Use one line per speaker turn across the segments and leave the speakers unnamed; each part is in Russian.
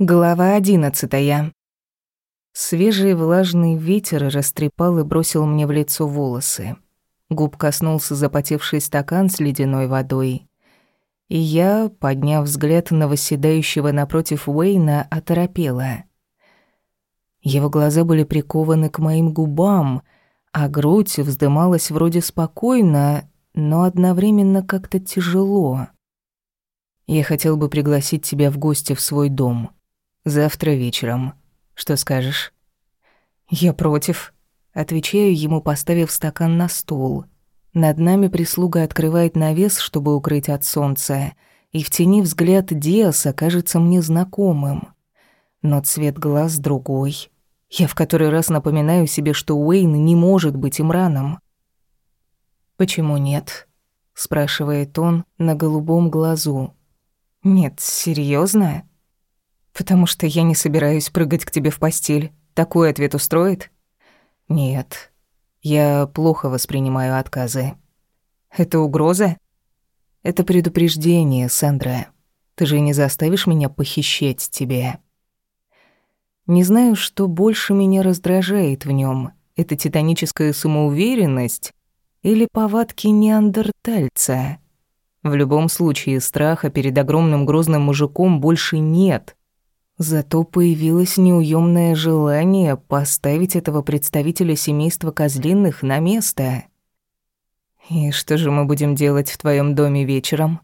Глава одиннадцатая. Свежий влажный ветер растрепал и бросил мне в лицо волосы. Губ коснулся запотевший стакан с ледяной водой. И я, подняв взгляд на восседающего напротив Уэйна, оторопела. Его глаза были прикованы к моим губам, а грудь вздымалась вроде спокойно, но одновременно как-то тяжело. «Я хотел бы пригласить тебя в гости в свой дом», Завтра вечером. Что скажешь? Я против. Отвечаю ему, поставив стакан на стол. Над нами прислуга открывает навес, чтобы укрыть от солнца, и в тени взгляд Диаса кажется мне знакомым. Но цвет глаз другой. Я в который раз напоминаю себе, что Уэйн не может быть Имраном. «Почему нет?» — спрашивает он на голубом глазу. «Нет, серьезно? «Потому что я не собираюсь прыгать к тебе в постель. Такой ответ устроит?» «Нет. Я плохо воспринимаю отказы». «Это угроза?» «Это предупреждение, Сандра. Ты же не заставишь меня похищать тебя». Не знаю, что больше меня раздражает в нем. Это титаническая самоуверенность или повадки неандертальца. В любом случае, страха перед огромным грозным мужиком больше нет. Зато появилось неуемное желание поставить этого представителя семейства Козлиных на место. «И что же мы будем делать в твоем доме вечером?»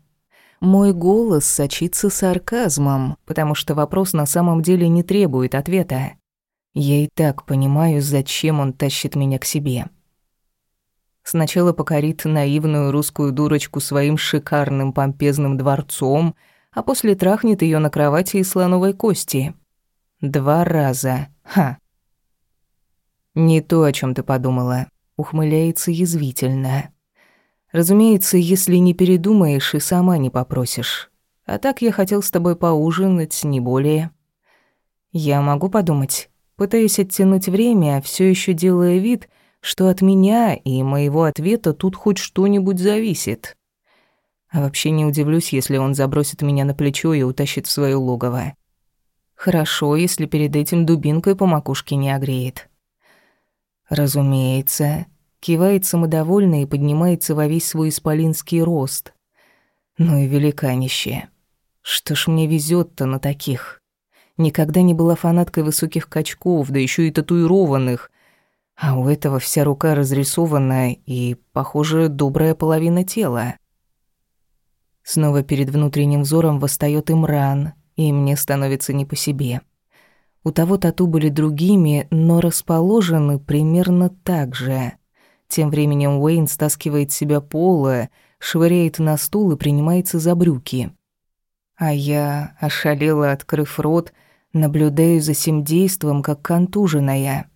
Мой голос сочится сарказмом, потому что вопрос на самом деле не требует ответа. Я и так понимаю, зачем он тащит меня к себе. Сначала покорит наивную русскую дурочку своим шикарным помпезным дворцом — а после трахнет ее на кровати из слоновой кости. Два раза. Ха. Не то, о чем ты подумала. Ухмыляется язвительно. Разумеется, если не передумаешь и сама не попросишь. А так я хотел с тобой поужинать, не более. Я могу подумать. Пытаюсь оттянуть время, все еще делая вид, что от меня и моего ответа тут хоть что-нибудь зависит. А вообще не удивлюсь, если он забросит меня на плечо и утащит в своё логово. Хорошо, если перед этим дубинкой по макушке не огреет. Разумеется, кивает самодовольно и поднимается во весь свой исполинский рост. Ну и великанище. Что ж мне везёт-то на таких? Никогда не была фанаткой высоких качков, да ещё и татуированных. А у этого вся рука разрисованная и, похоже, добрая половина тела. Снова перед внутренним взором восстаёт Имран, и мне становится не по себе. У того тату были другими, но расположены примерно так же. Тем временем Уэйн стаскивает себя пола, швыряет на стул и принимается за брюки. А я, ошалела, открыв рот, наблюдаю за сим действом, как контуженная.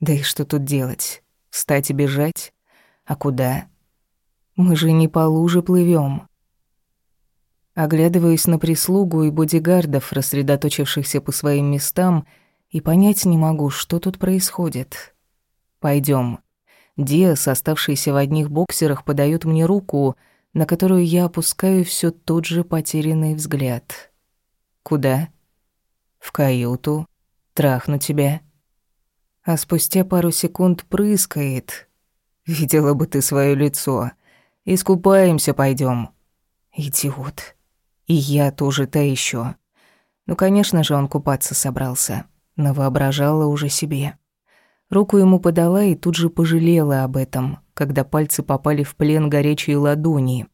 Да и что тут делать? Встать и бежать? А куда? Мы же не по луже плывём. Оглядываюсь на прислугу и бодигардов, рассредоточившихся по своим местам, и понять не могу, что тут происходит. Пойдем. Диас, оставшийся в одних боксерах, подает мне руку, на которую я опускаю все тот же потерянный взгляд. Куда? В каюту. Трахну тебя. А спустя пару секунд прыскает. Видела бы ты свое лицо. Искупаемся пойдем. Идиот. И я тоже та еще. Ну, конечно же, он купаться собрался. Навоображала уже себе. Руку ему подала и тут же пожалела об этом, когда пальцы попали в плен горячей ладони.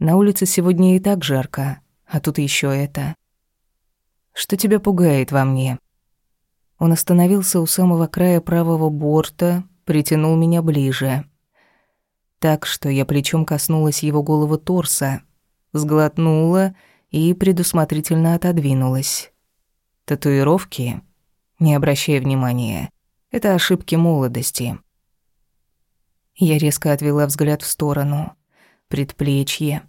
На улице сегодня и так жарко, а тут еще это. Что тебя пугает во мне? Он остановился у самого края правого борта, притянул меня ближе. Так что я плечом коснулась его головы торса, сглотнула и предусмотрительно отодвинулась. Татуировки? Не обращай внимания. Это ошибки молодости. Я резко отвела взгляд в сторону. Предплечье.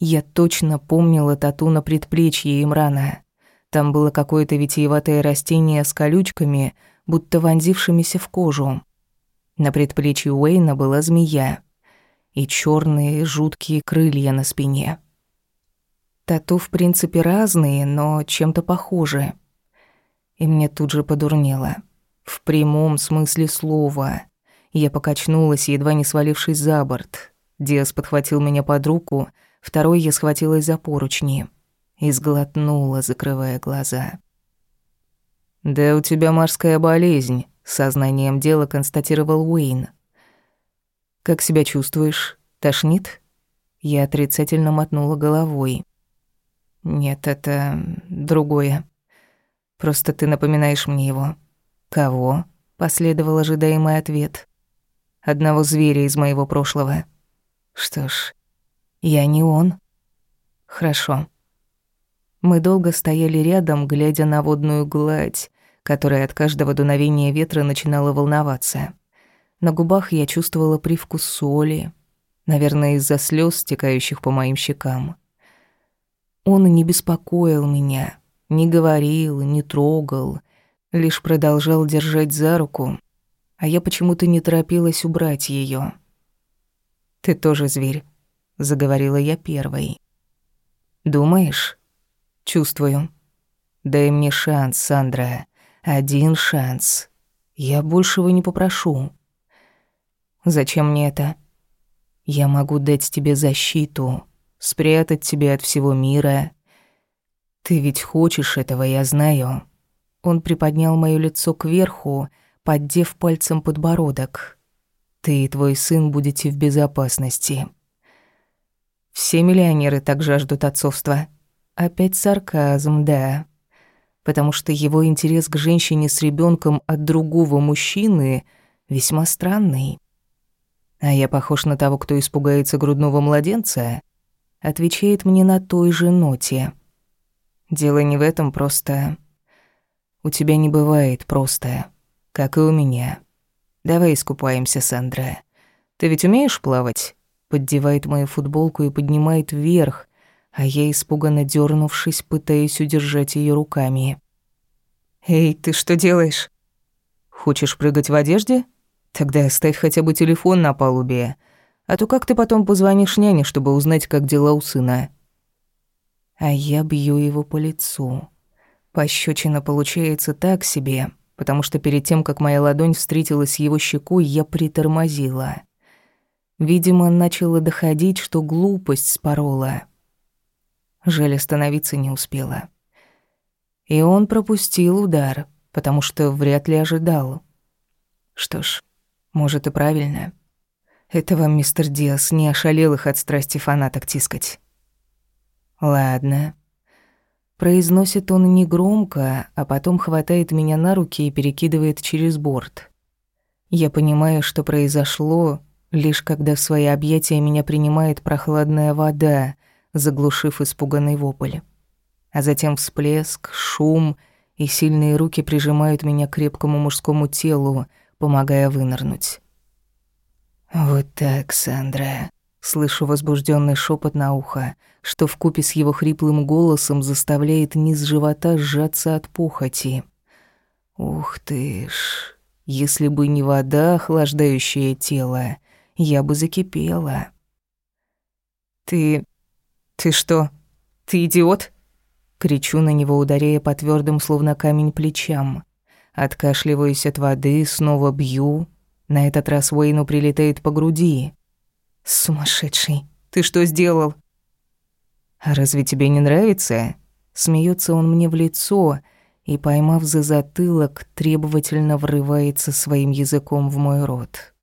Я точно помнила тату на предплечье Имрана. Там было какое-то витиеватое растение с колючками, будто вонзившимися в кожу. На предплечье Уэйна была змея и черные жуткие крылья на спине. Тату, в принципе, разные, но чем-то похожи. И мне тут же подурнело. В прямом смысле слова. Я покачнулась, едва не свалившись за борт. Диас подхватил меня под руку, второй я схватилась за поручни и сглотнула, закрывая глаза. «Да у тебя морская болезнь», — сознанием дела констатировал Уэйн. «Как себя чувствуешь? Тошнит?» Я отрицательно мотнула головой. «Нет, это другое. Просто ты напоминаешь мне его». «Кого?» — последовал ожидаемый ответ. «Одного зверя из моего прошлого». «Что ж, я не он». «Хорошо». Мы долго стояли рядом, глядя на водную гладь, которая от каждого дуновения ветра начинала волноваться. На губах я чувствовала привкус соли, наверное, из-за слез, стекающих по моим щекам. Он не беспокоил меня, не говорил, не трогал, лишь продолжал держать за руку, а я почему-то не торопилась убрать ее. «Ты тоже зверь», — заговорила я первой. «Думаешь?» Чувствую. Дай мне шанс, Сандра. Один шанс. Я большего не попрошу. Зачем мне это? Я могу дать тебе защиту, спрятать тебя от всего мира. Ты ведь хочешь этого, я знаю. Он приподнял моё лицо кверху, поддев пальцем подбородок. Ты и твой сын будете в безопасности. Все миллионеры так жаждут отцовства. Опять сарказм, да. Потому что его интерес к женщине с ребенком от другого мужчины весьма странный. А я похож на того, кто испугается грудного младенца? Отвечает мне на той же ноте. Дело не в этом, просто... У тебя не бывает просто, как и у меня. Давай искупаемся, Сандра. Ты ведь умеешь плавать? Поддевает мою футболку и поднимает вверх, а я, испуганно дернувшись, пытаюсь удержать ее руками. «Эй, ты что делаешь?» «Хочешь прыгать в одежде? Тогда оставь хотя бы телефон на палубе. А то как ты потом позвонишь няне, чтобы узнать, как дела у сына?» А я бью его по лицу. Пощечина получается так себе, потому что перед тем, как моя ладонь встретилась с его щекой, я притормозила. Видимо, начало доходить, что глупость спорола. Жаль, остановиться не успела. И он пропустил удар, потому что вряд ли ожидал. Что ж, может и правильно. Это вам, мистер Диас, не ошалел их от страсти фанаток тискать. Ладно. Произносит он негромко, а потом хватает меня на руки и перекидывает через борт. Я понимаю, что произошло, лишь когда в свои объятия меня принимает прохладная вода, заглушив испуганный вопль. А затем всплеск, шум, и сильные руки прижимают меня к крепкому мужскому телу, помогая вынырнуть. «Вот так, Сандра», — слышу возбужденный шепот на ухо, что вкупе с его хриплым голосом заставляет низ живота сжаться от похоти. «Ух ты ж, если бы не вода, охлаждающая тело, я бы закипела». «Ты «Ты что, ты идиот?» Кричу на него, ударяя по твёрдым, словно камень, плечам. Откашливаюсь от воды, снова бью. На этот раз Уэйну прилетает по груди. «Сумасшедший! Ты что сделал?» «А разве тебе не нравится?» Смеется он мне в лицо и, поймав за затылок, требовательно врывается своим языком в мой рот.